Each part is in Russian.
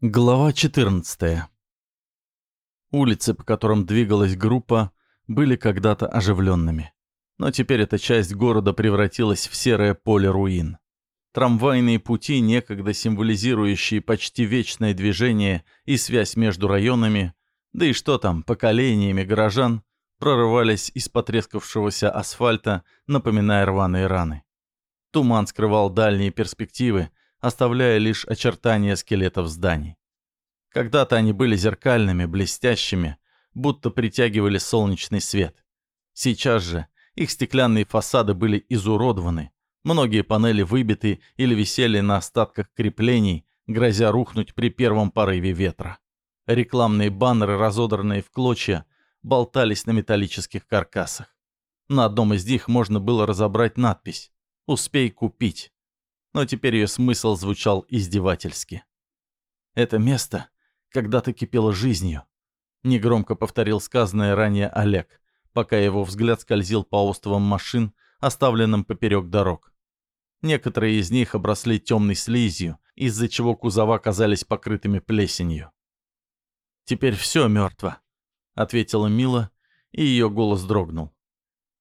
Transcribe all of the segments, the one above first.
Глава 14. Улицы, по которым двигалась группа, были когда-то оживленными. Но теперь эта часть города превратилась в серое поле руин. Трамвайные пути, некогда символизирующие почти вечное движение и связь между районами, да и что там, поколениями горожан, прорывались из потрескавшегося асфальта, напоминая рваные раны. Туман скрывал дальние перспективы, оставляя лишь очертания скелетов зданий. Когда-то они были зеркальными, блестящими, будто притягивали солнечный свет. Сейчас же их стеклянные фасады были изуродованы, многие панели выбиты или висели на остатках креплений, грозя рухнуть при первом порыве ветра. Рекламные баннеры, разодранные в клочья, болтались на металлических каркасах. На одном из них можно было разобрать надпись «Успей купить» но теперь ее смысл звучал издевательски. «Это место когда-то кипело жизнью», — негромко повторил сказанное ранее Олег, пока его взгляд скользил по островам машин, оставленным поперек дорог. Некоторые из них обросли темной слизью, из-за чего кузова казались покрытыми плесенью. «Теперь все мертво», — ответила Мила, и ее голос дрогнул.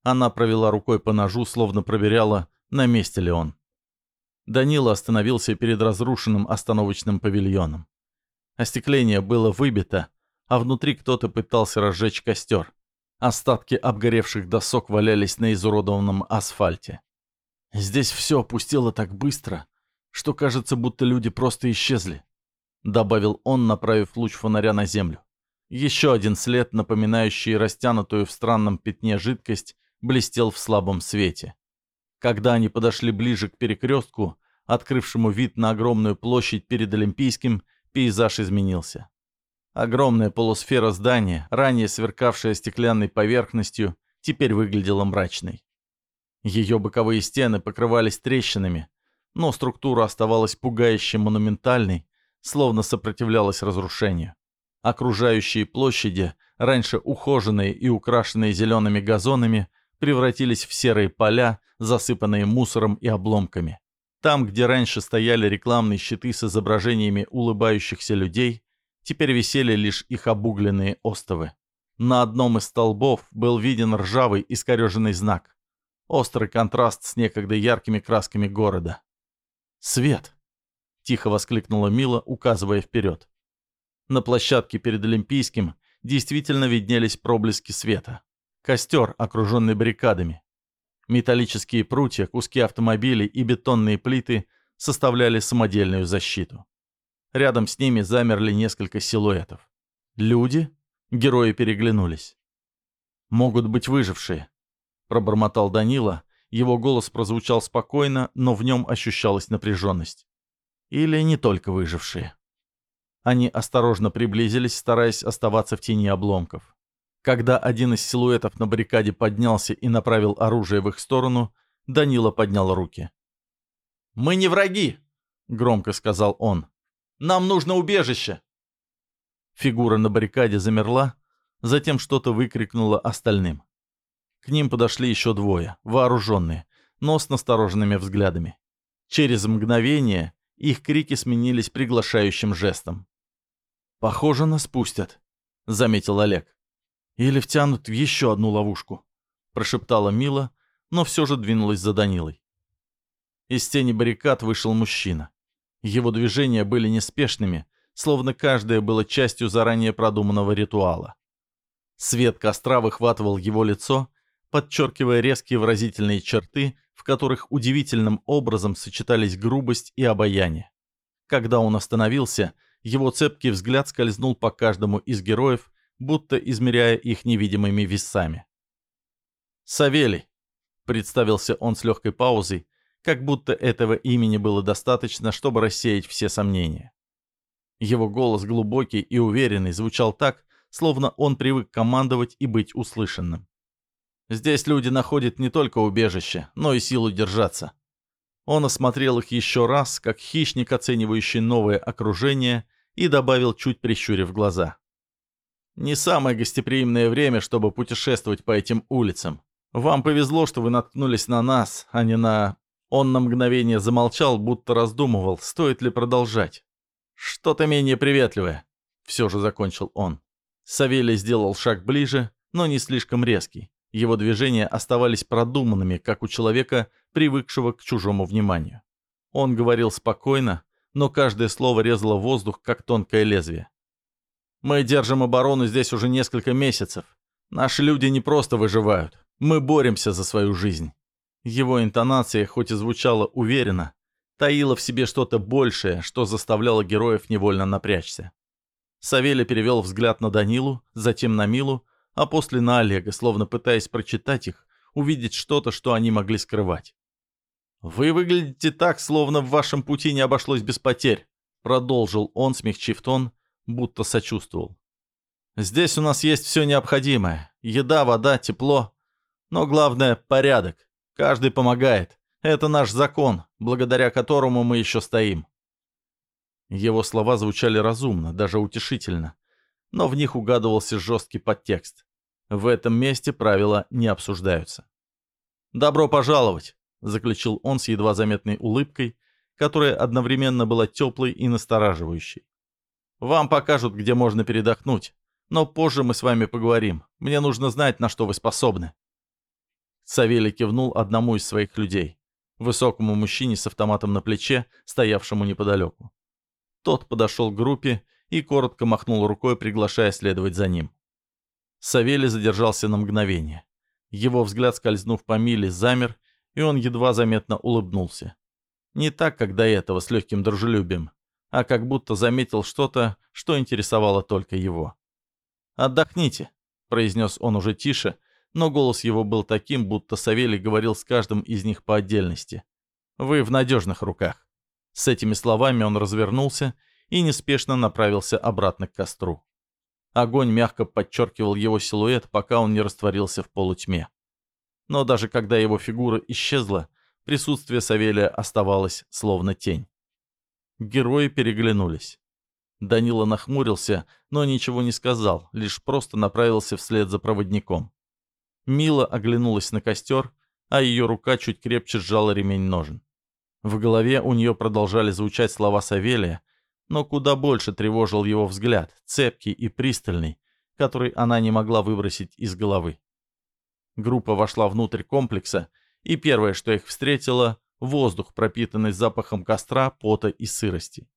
Она провела рукой по ножу, словно проверяла, на месте ли он. Данила остановился перед разрушенным остановочным павильоном. Остекление было выбито, а внутри кто-то пытался разжечь костер. Остатки обгоревших досок валялись на изуродованном асфальте. «Здесь все опустело так быстро, что кажется, будто люди просто исчезли», добавил он, направив луч фонаря на землю. Еще один след, напоминающий растянутую в странном пятне жидкость, блестел в слабом свете. Когда они подошли ближе к перекрестку, открывшему вид на огромную площадь перед Олимпийским, пейзаж изменился. Огромная полусфера здания, ранее сверкавшая стеклянной поверхностью, теперь выглядела мрачной. Ее боковые стены покрывались трещинами, но структура оставалась пугающе монументальной, словно сопротивлялась разрушению. Окружающие площади, раньше ухоженные и украшенные зелеными газонами, превратились в серые поля, засыпанные мусором и обломками. Там, где раньше стояли рекламные щиты с изображениями улыбающихся людей, теперь висели лишь их обугленные остовы. На одном из столбов был виден ржавый искореженный знак. Острый контраст с некогда яркими красками города. «Свет!» — тихо воскликнула Мила, указывая вперед. На площадке перед Олимпийским действительно виднелись проблески света. Костер, окруженный баррикадами. Металлические прутья, куски автомобилей и бетонные плиты составляли самодельную защиту. Рядом с ними замерли несколько силуэтов. Люди? Герои переглянулись. «Могут быть выжившие», — пробормотал Данила. Его голос прозвучал спокойно, но в нем ощущалась напряженность. Или не только выжившие. Они осторожно приблизились, стараясь оставаться в тени обломков. Когда один из силуэтов на баррикаде поднялся и направил оружие в их сторону, Данила поднял руки. «Мы не враги!» — громко сказал он. «Нам нужно убежище!» Фигура на баррикаде замерла, затем что-то выкрикнула остальным. К ним подошли еще двое, вооруженные, но с настороженными взглядами. Через мгновение их крики сменились приглашающим жестом. «Похоже, нас пустят», — заметил Олег. Или втянут в еще одну ловушку», — прошептала Мила, но все же двинулась за Данилой. Из тени баррикад вышел мужчина. Его движения были неспешными, словно каждое было частью заранее продуманного ритуала. Свет костра выхватывал его лицо, подчеркивая резкие выразительные черты, в которых удивительным образом сочетались грубость и обаяние. Когда он остановился, его цепкий взгляд скользнул по каждому из героев, будто измеряя их невидимыми весами. «Савелий», — представился он с легкой паузой, как будто этого имени было достаточно, чтобы рассеять все сомнения. Его голос глубокий и уверенный звучал так, словно он привык командовать и быть услышанным. Здесь люди находят не только убежище, но и силу держаться. Он осмотрел их еще раз, как хищник, оценивающий новое окружение, и добавил, чуть прищурив глаза. Не самое гостеприимное время, чтобы путешествовать по этим улицам. Вам повезло, что вы наткнулись на нас, а не на...» Он на мгновение замолчал, будто раздумывал, стоит ли продолжать. Что-то менее приветливое. Все же закончил он. Савелий сделал шаг ближе, но не слишком резкий. Его движения оставались продуманными, как у человека, привыкшего к чужому вниманию. Он говорил спокойно, но каждое слово резало воздух, как тонкое лезвие. «Мы держим оборону здесь уже несколько месяцев. Наши люди не просто выживают. Мы боремся за свою жизнь». Его интонация, хоть и звучала уверенно, таила в себе что-то большее, что заставляло героев невольно напрячься. Савелий перевел взгляд на Данилу, затем на Милу, а после на Олега, словно пытаясь прочитать их, увидеть что-то, что они могли скрывать. «Вы выглядите так, словно в вашем пути не обошлось без потерь», продолжил он, смягчив тон, будто сочувствовал. «Здесь у нас есть все необходимое. Еда, вода, тепло. Но главное — порядок. Каждый помогает. Это наш закон, благодаря которому мы еще стоим». Его слова звучали разумно, даже утешительно, но в них угадывался жесткий подтекст. В этом месте правила не обсуждаются. «Добро пожаловать!» — заключил он с едва заметной улыбкой, которая одновременно была теплой и настораживающей. «Вам покажут, где можно передохнуть, но позже мы с вами поговорим. Мне нужно знать, на что вы способны». Савелий кивнул одному из своих людей, высокому мужчине с автоматом на плече, стоявшему неподалеку. Тот подошел к группе и коротко махнул рукой, приглашая следовать за ним. Савелий задержался на мгновение. Его взгляд, скользнув по Миле, замер и он едва заметно улыбнулся. Не так, как до этого, с легким дружелюбием, а как будто заметил что-то, что интересовало только его. «Отдохните», — произнес он уже тише, но голос его был таким, будто Савелий говорил с каждым из них по отдельности. «Вы в надежных руках». С этими словами он развернулся и неспешно направился обратно к костру. Огонь мягко подчеркивал его силуэт, пока он не растворился в полутьме. Но даже когда его фигура исчезла, присутствие Савелия оставалось словно тень. Герои переглянулись. Данила нахмурился, но ничего не сказал, лишь просто направился вслед за проводником. Мила оглянулась на костер, а ее рука чуть крепче сжала ремень ножен. В голове у нее продолжали звучать слова Савелия, но куда больше тревожил его взгляд, цепкий и пристальный, который она не могла выбросить из головы. Группа вошла внутрь комплекса, и первое, что их встретило — воздух, пропитанный запахом костра, пота и сырости.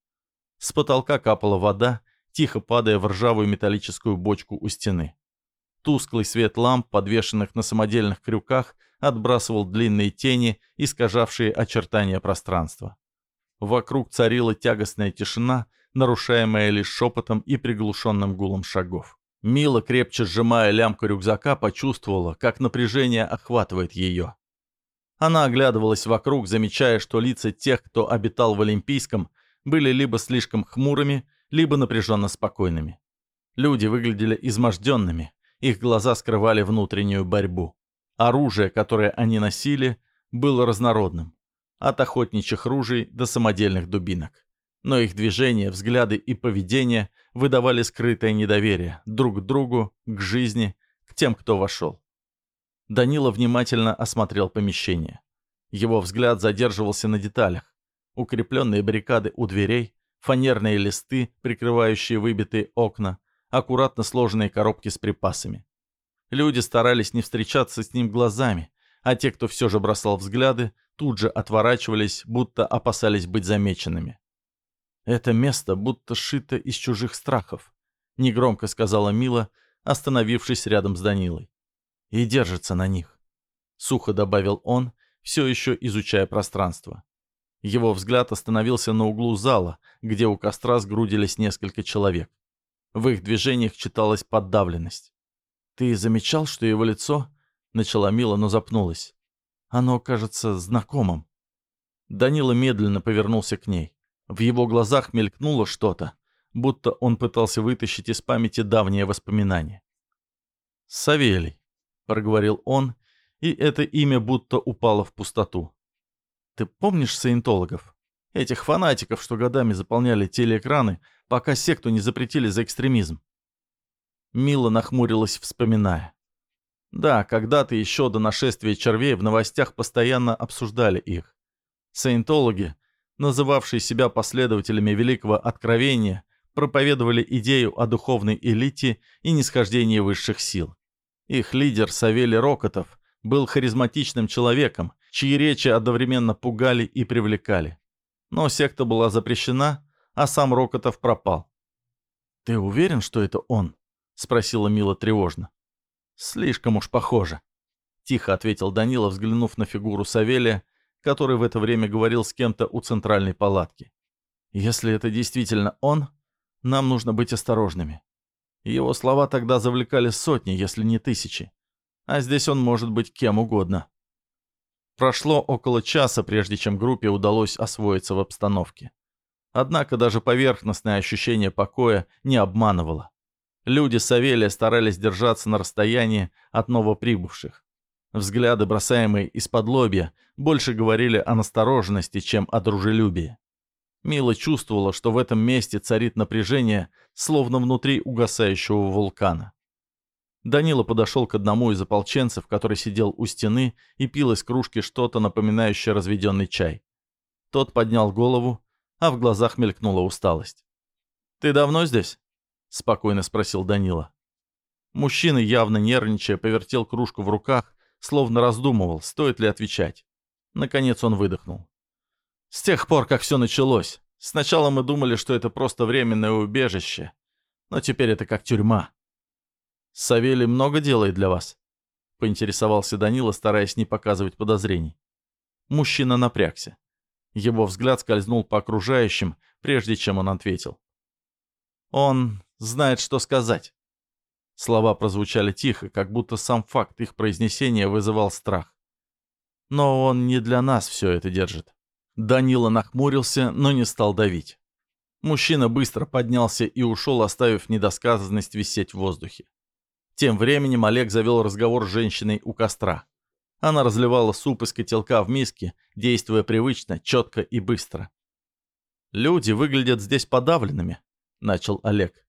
С потолка капала вода, тихо падая в ржавую металлическую бочку у стены. Тусклый свет ламп, подвешенных на самодельных крюках, отбрасывал длинные тени, искажавшие очертания пространства. Вокруг царила тягостная тишина, нарушаемая лишь шепотом и приглушенным гулом шагов. Мила, крепче сжимая лямку рюкзака, почувствовала, как напряжение охватывает ее. Она оглядывалась вокруг, замечая, что лица тех, кто обитал в Олимпийском, были либо слишком хмурыми, либо напряженно спокойными. Люди выглядели изможденными, их глаза скрывали внутреннюю борьбу. Оружие, которое они носили, было разнородным. От охотничьих ружей до самодельных дубинок но их движения, взгляды и поведение выдавали скрытое недоверие друг к другу, к жизни, к тем, кто вошел. Данила внимательно осмотрел помещение. Его взгляд задерживался на деталях. Укрепленные баррикады у дверей, фанерные листы, прикрывающие выбитые окна, аккуратно сложенные коробки с припасами. Люди старались не встречаться с ним глазами, а те, кто все же бросал взгляды, тут же отворачивались, будто опасались быть замеченными. «Это место будто сшито из чужих страхов», — негромко сказала Мила, остановившись рядом с Данилой. «И держится на них», — сухо добавил он, все еще изучая пространство. Его взгляд остановился на углу зала, где у костра сгрудились несколько человек. В их движениях читалась подавленность. «Ты замечал, что его лицо...» — начала Мила, но запнулась. «Оно кажется знакомым». Данила медленно повернулся к ней. В его глазах мелькнуло что-то, будто он пытался вытащить из памяти давние воспоминания. «Савелий», — проговорил он, и это имя будто упало в пустоту. «Ты помнишь саентологов? Этих фанатиков, что годами заполняли телеэкраны, пока секту не запретили за экстремизм?» Мила нахмурилась, вспоминая. Да, когда-то еще до нашествия червей в новостях постоянно обсуждали их. Саентологи называвшие себя последователями Великого Откровения, проповедовали идею о духовной элите и нисхождении высших сил. Их лидер Савелий Рокотов был харизматичным человеком, чьи речи одновременно пугали и привлекали. Но секта была запрещена, а сам Рокотов пропал. «Ты уверен, что это он?» — спросила Мила тревожно. «Слишком уж похоже», — тихо ответил Данила, взглянув на фигуру Савелия, который в это время говорил с кем-то у центральной палатки. «Если это действительно он, нам нужно быть осторожными. Его слова тогда завлекали сотни, если не тысячи. А здесь он может быть кем угодно». Прошло около часа, прежде чем группе удалось освоиться в обстановке. Однако даже поверхностное ощущение покоя не обманывало. Люди Савелия старались держаться на расстоянии от новоприбывших. Взгляды, бросаемые из-под лобья, больше говорили о настороженности, чем о дружелюбии. Мила чувствовала, что в этом месте царит напряжение, словно внутри угасающего вулкана. Данила подошел к одному из ополченцев, который сидел у стены и пил из кружки что-то напоминающее разведенный чай. Тот поднял голову, а в глазах мелькнула усталость. «Ты давно здесь?» — спокойно спросил Данила. Мужчина, явно нервничая, повертел кружку в руках, словно раздумывал, стоит ли отвечать. Наконец он выдохнул. «С тех пор, как все началось. Сначала мы думали, что это просто временное убежище, но теперь это как тюрьма». «Савелий много делает для вас?» — поинтересовался Данила, стараясь не показывать подозрений. Мужчина напрягся. Его взгляд скользнул по окружающим, прежде чем он ответил. «Он знает, что сказать». Слова прозвучали тихо, как будто сам факт их произнесения вызывал страх. «Но он не для нас все это держит. Данила нахмурился, но не стал давить. Мужчина быстро поднялся и ушел, оставив недосказанность висеть в воздухе. Тем временем Олег завел разговор с женщиной у костра. Она разливала суп из котелка в миске, действуя привычно, четко и быстро. «Люди выглядят здесь подавленными», — начал Олег.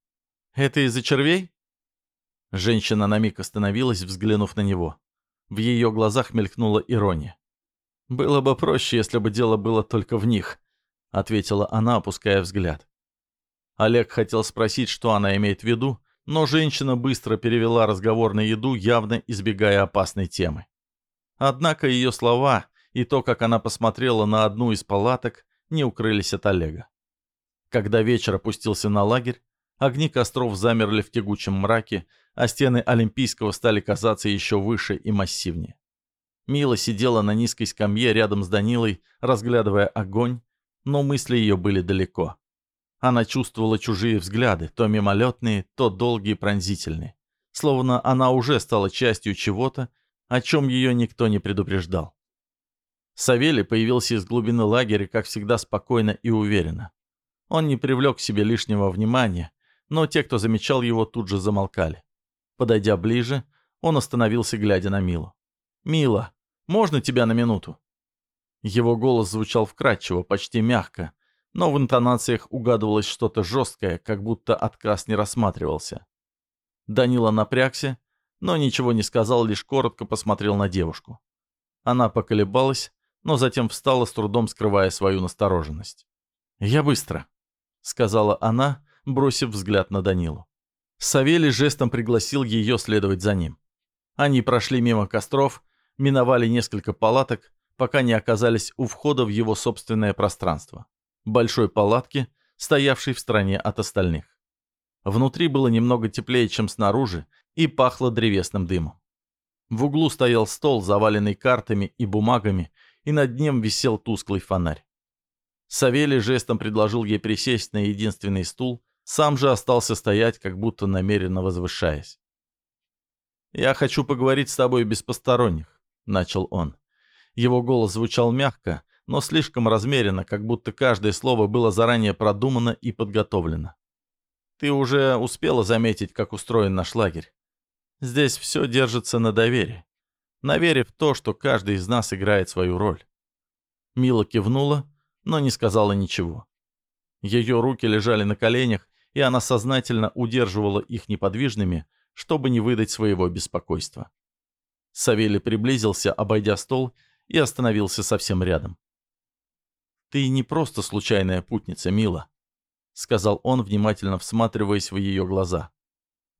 «Это из-за червей?» Женщина на миг остановилась, взглянув на него. В ее глазах мелькнула ирония. «Было бы проще, если бы дело было только в них», — ответила она, опуская взгляд. Олег хотел спросить, что она имеет в виду, но женщина быстро перевела разговор на еду, явно избегая опасной темы. Однако ее слова и то, как она посмотрела на одну из палаток, не укрылись от Олега. Когда вечер опустился на лагерь, огни костров замерли в тягучем мраке, а стены Олимпийского стали казаться еще выше и массивнее. Мила сидела на низкой скамье рядом с Данилой, разглядывая огонь, но мысли ее были далеко. Она чувствовала чужие взгляды, то мимолетные, то долгие пронзительные. Словно она уже стала частью чего-то, о чем ее никто не предупреждал. Савелий появился из глубины лагеря, как всегда, спокойно и уверенно. Он не привлек к себе лишнего внимания, но те, кто замечал его, тут же замолкали. Подойдя ближе, он остановился, глядя на Милу. «Мила, можно тебя на минуту?» Его голос звучал вкрадчиво, почти мягко, но в интонациях угадывалось что-то жесткое, как будто отказ не рассматривался. Данила напрягся, но ничего не сказал, лишь коротко посмотрел на девушку. Она поколебалась, но затем встала, с трудом скрывая свою настороженность. «Я быстро», — сказала она, бросив взгляд на Данилу. Савелий жестом пригласил ее следовать за ним. Они прошли мимо костров, миновали несколько палаток, пока не оказались у входа в его собственное пространство. Большой палатки, стоявшей в стороне от остальных. Внутри было немного теплее, чем снаружи, и пахло древесным дымом. В углу стоял стол, заваленный картами и бумагами, и над ним висел тусклый фонарь. Савелий жестом предложил ей присесть на единственный стул, сам же остался стоять, как будто намеренно возвышаясь. «Я хочу поговорить с тобой без посторонних», — начал он. Его голос звучал мягко, но слишком размеренно, как будто каждое слово было заранее продумано и подготовлено. «Ты уже успела заметить, как устроен наш лагерь. Здесь все держится на доверии. На вере в то, что каждый из нас играет свою роль». Мила кивнула, но не сказала ничего. Ее руки лежали на коленях, и она сознательно удерживала их неподвижными, чтобы не выдать своего беспокойства. Савелий приблизился, обойдя стол, и остановился совсем рядом. «Ты не просто случайная путница, Мила», — сказал он, внимательно всматриваясь в ее глаза.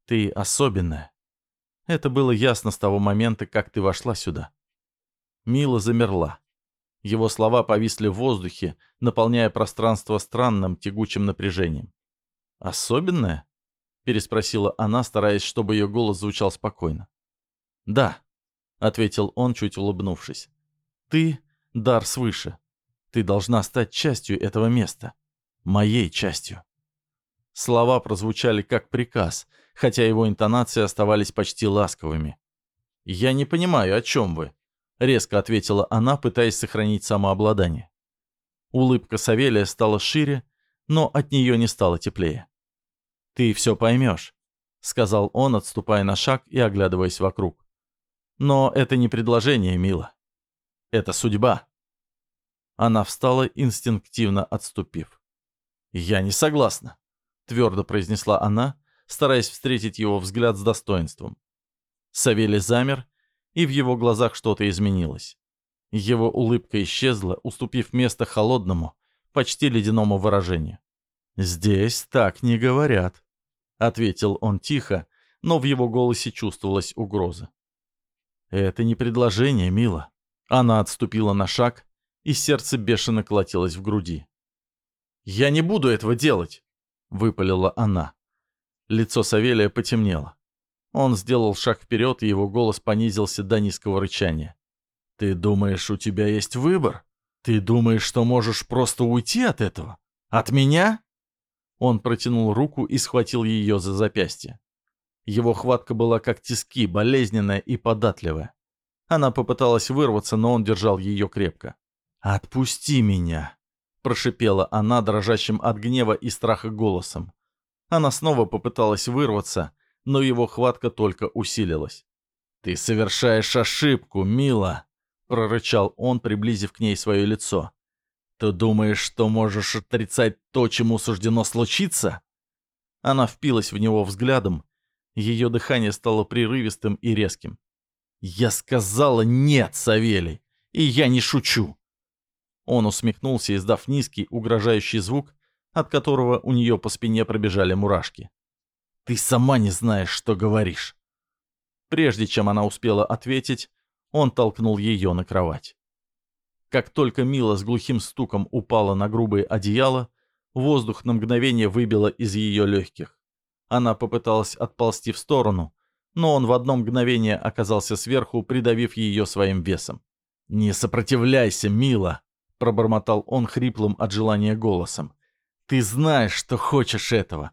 «Ты особенная. Это было ясно с того момента, как ты вошла сюда». Мила замерла. Его слова повисли в воздухе, наполняя пространство странным тягучим напряжением. «Особенная?» — переспросила она, стараясь, чтобы ее голос звучал спокойно. «Да», — ответил он, чуть улыбнувшись. «Ты — дар свыше. Ты должна стать частью этого места. Моей частью». Слова прозвучали как приказ, хотя его интонации оставались почти ласковыми. «Я не понимаю, о чем вы?» — резко ответила она, пытаясь сохранить самообладание. Улыбка Савелия стала шире, но от нее не стало теплее. «Ты все поймешь», — сказал он, отступая на шаг и оглядываясь вокруг. «Но это не предложение, мила. Это судьба». Она встала, инстинктивно отступив. «Я не согласна», — твердо произнесла она, стараясь встретить его взгляд с достоинством. Савелий замер, и в его глазах что-то изменилось. Его улыбка исчезла, уступив место холодному, почти ледяному выражению. «Здесь так не говорят», — ответил он тихо, но в его голосе чувствовалась угроза. «Это не предложение, мила». Она отступила на шаг, и сердце бешено колотилось в груди. «Я не буду этого делать!» — выпалила она. Лицо Савелия потемнело. Он сделал шаг вперед, и его голос понизился до низкого рычания. «Ты думаешь, у тебя есть выбор? Ты думаешь, что можешь просто уйти от этого? От меня?» Он протянул руку и схватил ее за запястье. Его хватка была как тиски, болезненная и податливая. Она попыталась вырваться, но он держал ее крепко. «Отпусти меня!» – прошипела она дрожащим от гнева и страха голосом. Она снова попыталась вырваться, но его хватка только усилилась. «Ты совершаешь ошибку, мила!» – прорычал он, приблизив к ней свое лицо. «Ты думаешь, что можешь отрицать то, чему суждено случиться?» Она впилась в него взглядом. Ее дыхание стало прерывистым и резким. «Я сказала нет, Савелий, и я не шучу!» Он усмехнулся, издав низкий, угрожающий звук, от которого у нее по спине пробежали мурашки. «Ты сама не знаешь, что говоришь!» Прежде чем она успела ответить, он толкнул ее на кровать. Как только Мила с глухим стуком упала на грубое одеяло, воздух на мгновение выбило из ее легких. Она попыталась отползти в сторону, но он в одно мгновение оказался сверху, придавив ее своим весом. «Не сопротивляйся, Мила!» пробормотал он хриплым от желания голосом. «Ты знаешь, что хочешь этого!»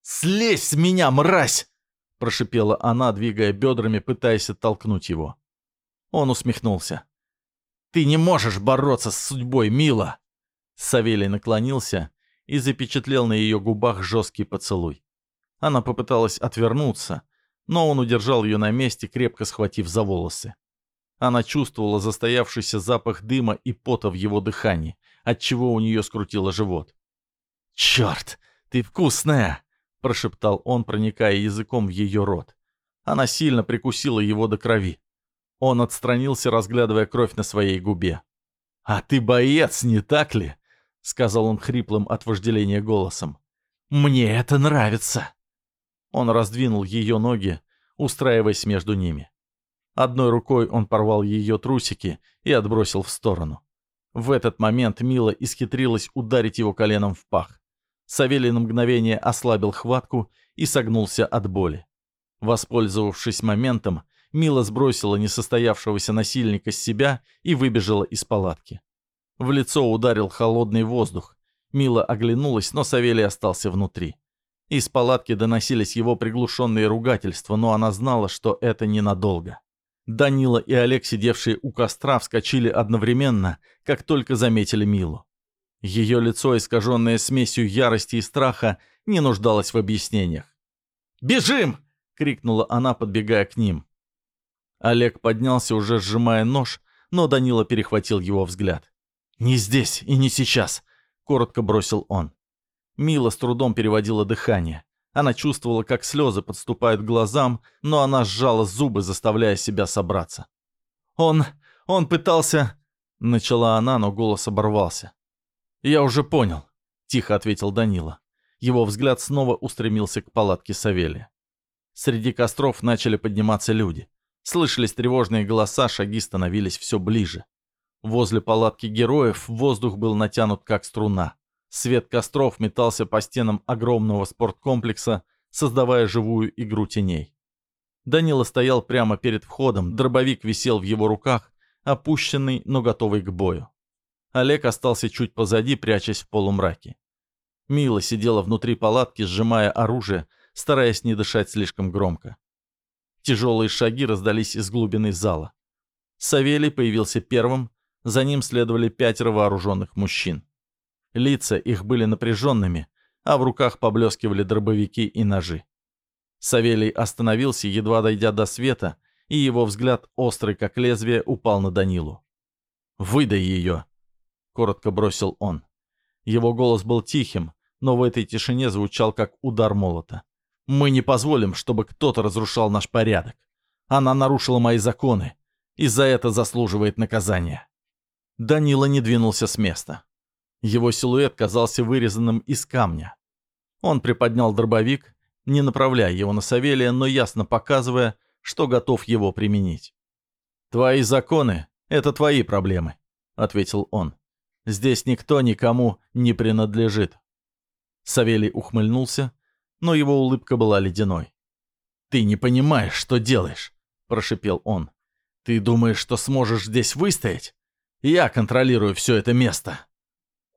«Слезь с меня, мразь!» — прошипела она, двигая бедрами, пытаясь оттолкнуть его. Он усмехнулся. «Ты не можешь бороться с судьбой, мила!» Савелий наклонился и запечатлел на ее губах жесткий поцелуй. Она попыталась отвернуться, но он удержал ее на месте, крепко схватив за волосы. Она чувствовала застоявшийся запах дыма и пота в его дыхании, отчего у нее скрутило живот. «Черт, ты вкусная!» – прошептал он, проникая языком в ее рот. Она сильно прикусила его до крови. Он отстранился, разглядывая кровь на своей губе. «А ты боец, не так ли?» — сказал он хриплым от вожделения голосом. «Мне это нравится!» Он раздвинул ее ноги, устраиваясь между ними. Одной рукой он порвал ее трусики и отбросил в сторону. В этот момент Мила исхитрилась ударить его коленом в пах. Савелий на мгновение ослабил хватку и согнулся от боли. Воспользовавшись моментом, Мила сбросила несостоявшегося насильника с себя и выбежала из палатки. В лицо ударил холодный воздух. Мила оглянулась, но Савелий остался внутри. Из палатки доносились его приглушенные ругательства, но она знала, что это ненадолго. Данила и Олег, сидевшие у костра, вскочили одновременно, как только заметили Милу. Ее лицо, искаженное смесью ярости и страха, не нуждалось в объяснениях. «Бежим!» — крикнула она, подбегая к ним. Олег поднялся, уже сжимая нож, но Данила перехватил его взгляд. «Не здесь и не сейчас», — коротко бросил он. Мила с трудом переводила дыхание. Она чувствовала, как слезы подступают к глазам, но она сжала зубы, заставляя себя собраться. «Он... он пытался...» Начала она, но голос оборвался. «Я уже понял», — тихо ответил Данила. Его взгляд снова устремился к палатке Савелия. Среди костров начали подниматься люди. Слышались тревожные голоса, шаги становились все ближе. Возле палатки героев воздух был натянут как струна. Свет костров метался по стенам огромного спорткомплекса, создавая живую игру теней. Данила стоял прямо перед входом, дробовик висел в его руках, опущенный, но готовый к бою. Олег остался чуть позади, прячась в полумраке. Мила сидела внутри палатки, сжимая оружие, стараясь не дышать слишком громко. Тяжелые шаги раздались из глубины зала. Савелий появился первым, за ним следовали пятеро вооруженных мужчин. Лица их были напряженными, а в руках поблескивали дробовики и ножи. Савелий остановился, едва дойдя до света, и его взгляд, острый как лезвие, упал на Данилу. «Выдай ее!» — коротко бросил он. Его голос был тихим, но в этой тишине звучал как удар молота. Мы не позволим, чтобы кто-то разрушал наш порядок. Она нарушила мои законы, и за это заслуживает наказания. Данила не двинулся с места. Его силуэт казался вырезанным из камня. Он приподнял дробовик, не направляя его на Савелия, но ясно показывая, что готов его применить. «Твои законы — это твои проблемы», — ответил он. «Здесь никто никому не принадлежит». Савелий ухмыльнулся, но его улыбка была ледяной. «Ты не понимаешь, что делаешь», — прошипел он. «Ты думаешь, что сможешь здесь выстоять? Я контролирую все это место».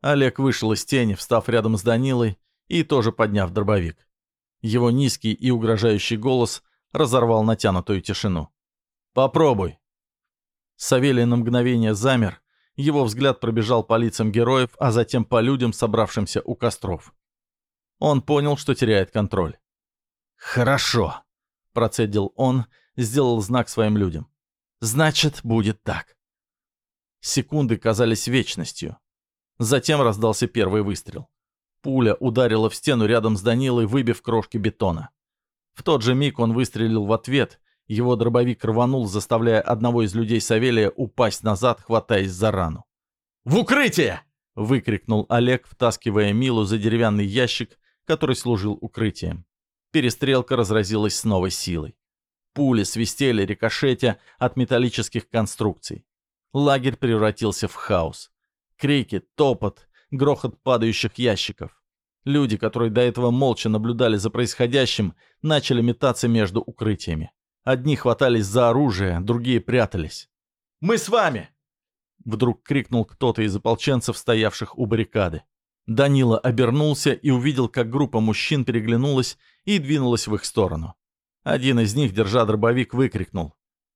Олег вышел из тени, встав рядом с Данилой и тоже подняв дробовик. Его низкий и угрожающий голос разорвал натянутую тишину. «Попробуй». Савелий на мгновение замер, его взгляд пробежал по лицам героев, а затем по людям, собравшимся у костров. Он понял, что теряет контроль. «Хорошо», — процедил он, сделал знак своим людям. «Значит, будет так». Секунды казались вечностью. Затем раздался первый выстрел. Пуля ударила в стену рядом с Данилой, выбив крошки бетона. В тот же миг он выстрелил в ответ, его дробовик рванул, заставляя одного из людей Савелия упасть назад, хватаясь за рану. «В укрытие!» — выкрикнул Олег, втаскивая Милу за деревянный ящик, который служил укрытием. Перестрелка разразилась с новой силой. Пули свистели рикошетя от металлических конструкций. Лагерь превратился в хаос. Крики, топот, грохот падающих ящиков. Люди, которые до этого молча наблюдали за происходящим, начали метаться между укрытиями. Одни хватались за оружие, другие прятались. «Мы с вами!» Вдруг крикнул кто-то из ополченцев, стоявших у баррикады. Данила обернулся и увидел, как группа мужчин переглянулась и двинулась в их сторону. Один из них, держа дробовик, выкрикнул.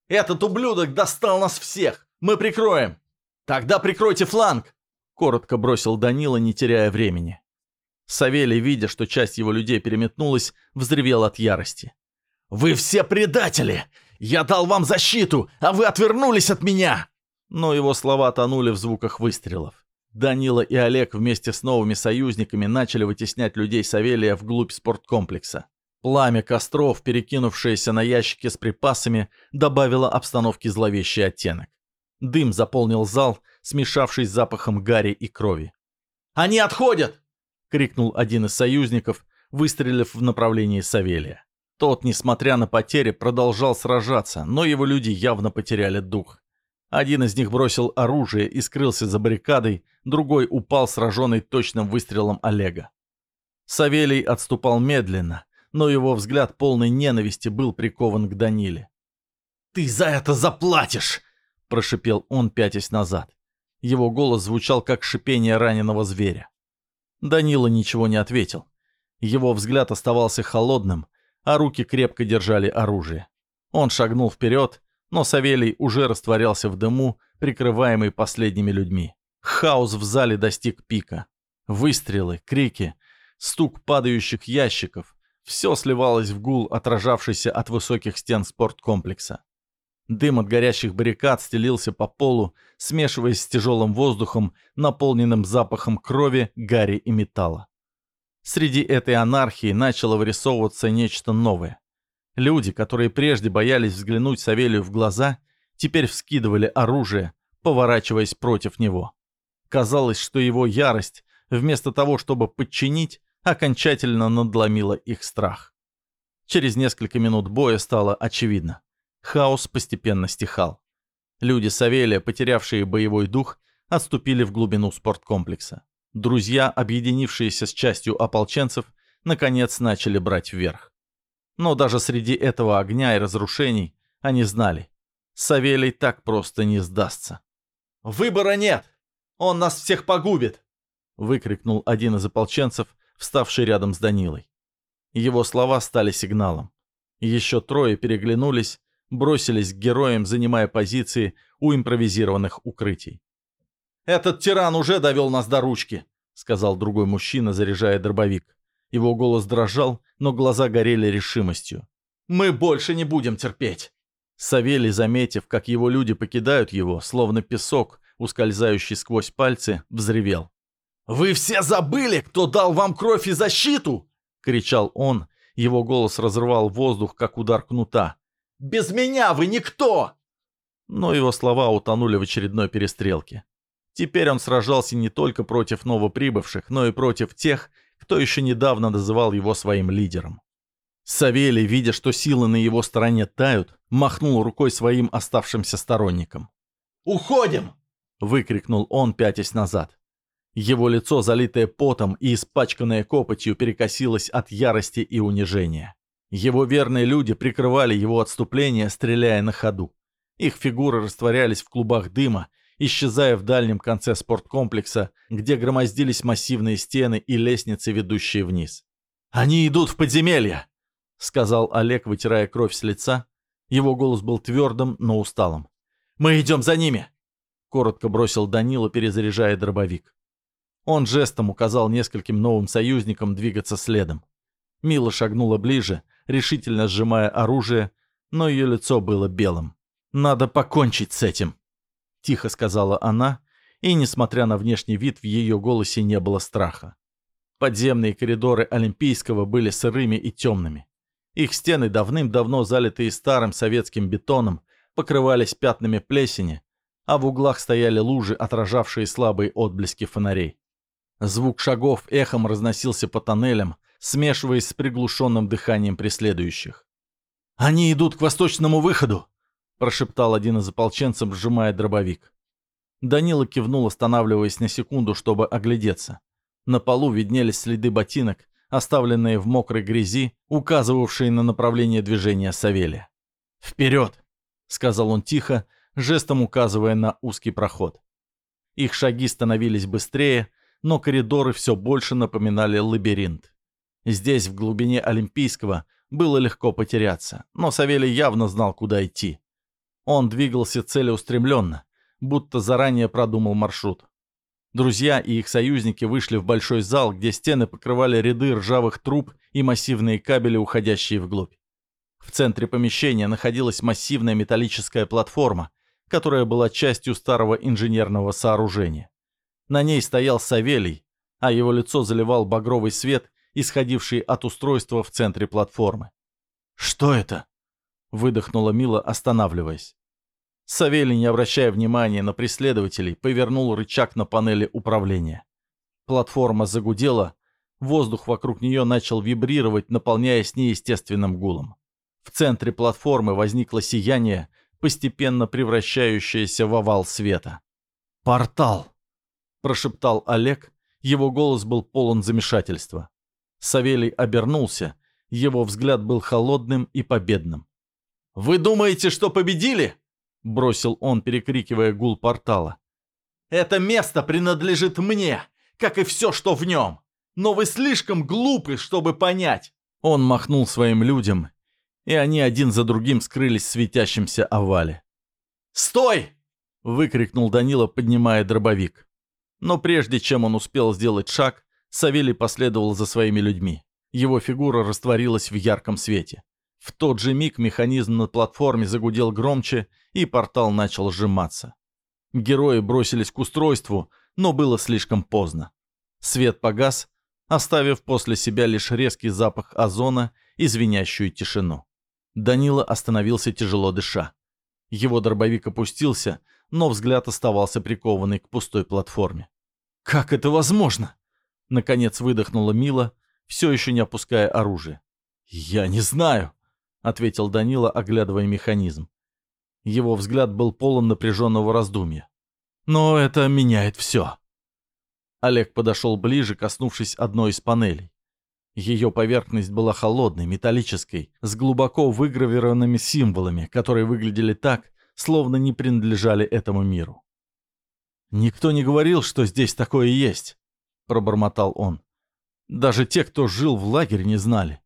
«Этот ублюдок достал нас всех! Мы прикроем!» «Тогда прикройте фланг!» Коротко бросил Данила, не теряя времени. Савелий, видя, что часть его людей переметнулась, взревел от ярости. «Вы все предатели! Я дал вам защиту, а вы отвернулись от меня!» Но его слова тонули в звуках выстрелов. Данила и Олег вместе с новыми союзниками начали вытеснять людей Савелия вглубь спорткомплекса. Пламя костров, перекинувшееся на ящики с припасами, добавило обстановке зловещий оттенок. Дым заполнил зал, смешавшись с запахом гари и крови. «Они отходят!» — крикнул один из союзников, выстрелив в направлении Савелия. Тот, несмотря на потери, продолжал сражаться, но его люди явно потеряли дух. Один из них бросил оружие и скрылся за баррикадой, другой упал сраженный точным выстрелом Олега. Савелий отступал медленно, но его взгляд полной ненависти был прикован к Даниле. «Ты за это заплатишь!» – прошипел он, пятясь назад. Его голос звучал, как шипение раненого зверя. Данила ничего не ответил. Его взгляд оставался холодным, а руки крепко держали оружие. Он шагнул вперед, но Савелий уже растворялся в дыму, прикрываемый последними людьми. Хаос в зале достиг пика. Выстрелы, крики, стук падающих ящиков — все сливалось в гул, отражавшийся от высоких стен спорткомплекса. Дым от горящих баррикад стелился по полу, смешиваясь с тяжелым воздухом, наполненным запахом крови, гари и металла. Среди этой анархии начало вырисовываться нечто новое. Люди, которые прежде боялись взглянуть Савелию в глаза, теперь вскидывали оружие, поворачиваясь против него. Казалось, что его ярость, вместо того, чтобы подчинить, окончательно надломила их страх. Через несколько минут боя стало очевидно. Хаос постепенно стихал. Люди Савелия, потерявшие боевой дух, отступили в глубину спорткомплекса. Друзья, объединившиеся с частью ополченцев, наконец начали брать вверх. Но даже среди этого огня и разрушений они знали, Савелий так просто не сдастся. «Выбора нет! Он нас всех погубит!» выкрикнул один из ополченцев, вставший рядом с Данилой. Его слова стали сигналом. Еще трое переглянулись, бросились к героям, занимая позиции у импровизированных укрытий. «Этот тиран уже довел нас до ручки», — сказал другой мужчина, заряжая дробовик. Его голос дрожал, но глаза горели решимостью. «Мы больше не будем терпеть!» Савелий, заметив, как его люди покидают его, словно песок, ускользающий сквозь пальцы, взревел. «Вы все забыли, кто дал вам кровь и защиту?» — кричал он. Его голос разрывал воздух, как удар кнута. «Без меня вы никто!» Но его слова утонули в очередной перестрелке. Теперь он сражался не только против новоприбывших, но и против тех, кто еще недавно называл его своим лидером. Савелий, видя, что силы на его стороне тают, махнул рукой своим оставшимся сторонникам. «Уходим!» — выкрикнул он, пятясь назад. Его лицо, залитое потом и испачканное копотью, перекосилось от ярости и унижения. Его верные люди прикрывали его отступление, стреляя на ходу. Их фигуры растворялись в клубах дыма, исчезая в дальнем конце спорткомплекса, где громоздились массивные стены и лестницы, ведущие вниз. «Они идут в подземелье!» — сказал Олег, вытирая кровь с лица. Его голос был твердым, но усталым. «Мы идем за ними!» — коротко бросил Данила, перезаряжая дробовик. Он жестом указал нескольким новым союзникам двигаться следом. Мила шагнула ближе, решительно сжимая оружие, но ее лицо было белым. «Надо покончить с этим!» Тихо сказала она, и, несмотря на внешний вид, в ее голосе не было страха. Подземные коридоры Олимпийского были сырыми и темными. Их стены, давным-давно залитые старым советским бетоном, покрывались пятнами плесени, а в углах стояли лужи, отражавшие слабые отблески фонарей. Звук шагов эхом разносился по тоннелям, смешиваясь с приглушенным дыханием преследующих. «Они идут к восточному выходу!» прошептал один из ополченцев, сжимая дробовик. Данила кивнул, останавливаясь на секунду, чтобы оглядеться. На полу виднелись следы ботинок, оставленные в мокрой грязи, указывавшие на направление движения Савелия. «Вперед!» — сказал он тихо, жестом указывая на узкий проход. Их шаги становились быстрее, но коридоры все больше напоминали лабиринт. Здесь, в глубине Олимпийского, было легко потеряться, но Савелий явно знал, куда идти. Он двигался целеустремленно, будто заранее продумал маршрут. Друзья и их союзники вышли в большой зал, где стены покрывали ряды ржавых труб и массивные кабели, уходящие вглубь. В центре помещения находилась массивная металлическая платформа, которая была частью старого инженерного сооружения. На ней стоял Савелий, а его лицо заливал багровый свет, исходивший от устройства в центре платформы. «Что это?» выдохнула Мила, останавливаясь. Савелий, не обращая внимания на преследователей, повернул рычаг на панели управления. Платформа загудела, воздух вокруг нее начал вибрировать, наполняясь неестественным гулом. В центре платформы возникло сияние, постепенно превращающееся в овал света. «Портал!» – прошептал Олег, его голос был полон замешательства. Савелий обернулся, его взгляд был холодным и победным. «Вы думаете, что победили?» — бросил он, перекрикивая гул портала. «Это место принадлежит мне, как и все, что в нем. Но вы слишком глупы, чтобы понять». Он махнул своим людям, и они один за другим скрылись в светящемся овале. «Стой!» — выкрикнул Данила, поднимая дробовик. Но прежде чем он успел сделать шаг, Савелий последовал за своими людьми. Его фигура растворилась в ярком свете. В тот же миг механизм на платформе загудел громче, и портал начал сжиматься. Герои бросились к устройству, но было слишком поздно. Свет погас, оставив после себя лишь резкий запах озона и звенящую тишину. Данила остановился тяжело дыша. Его дробовик опустился, но взгляд оставался прикованный к пустой платформе. «Как это возможно?» Наконец выдохнула Мила, все еще не опуская оружие. «Я не знаю», — ответил Данила, оглядывая механизм. Его взгляд был полон напряженного раздумья. «Но это меняет все». Олег подошел ближе, коснувшись одной из панелей. Ее поверхность была холодной, металлической, с глубоко выгравированными символами, которые выглядели так, словно не принадлежали этому миру. «Никто не говорил, что здесь такое есть», — пробормотал он. «Даже те, кто жил в лагере, не знали».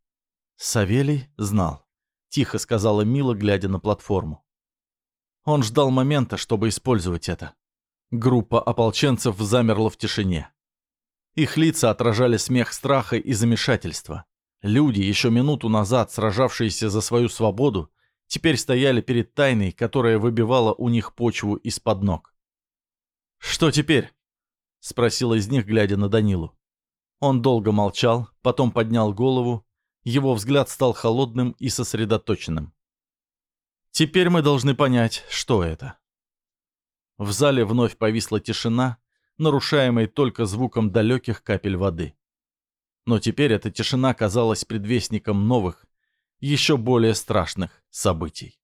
Савелий знал, — тихо сказала Мила, глядя на платформу. Он ждал момента, чтобы использовать это. Группа ополченцев замерла в тишине. Их лица отражали смех страха и замешательства. Люди, еще минуту назад сражавшиеся за свою свободу, теперь стояли перед тайной, которая выбивала у них почву из-под ног. «Что теперь?» — спросил из них, глядя на Данилу. Он долго молчал, потом поднял голову. Его взгляд стал холодным и сосредоточенным. «Теперь мы должны понять, что это». В зале вновь повисла тишина, нарушаемой только звуком далеких капель воды. Но теперь эта тишина казалась предвестником новых, еще более страшных событий.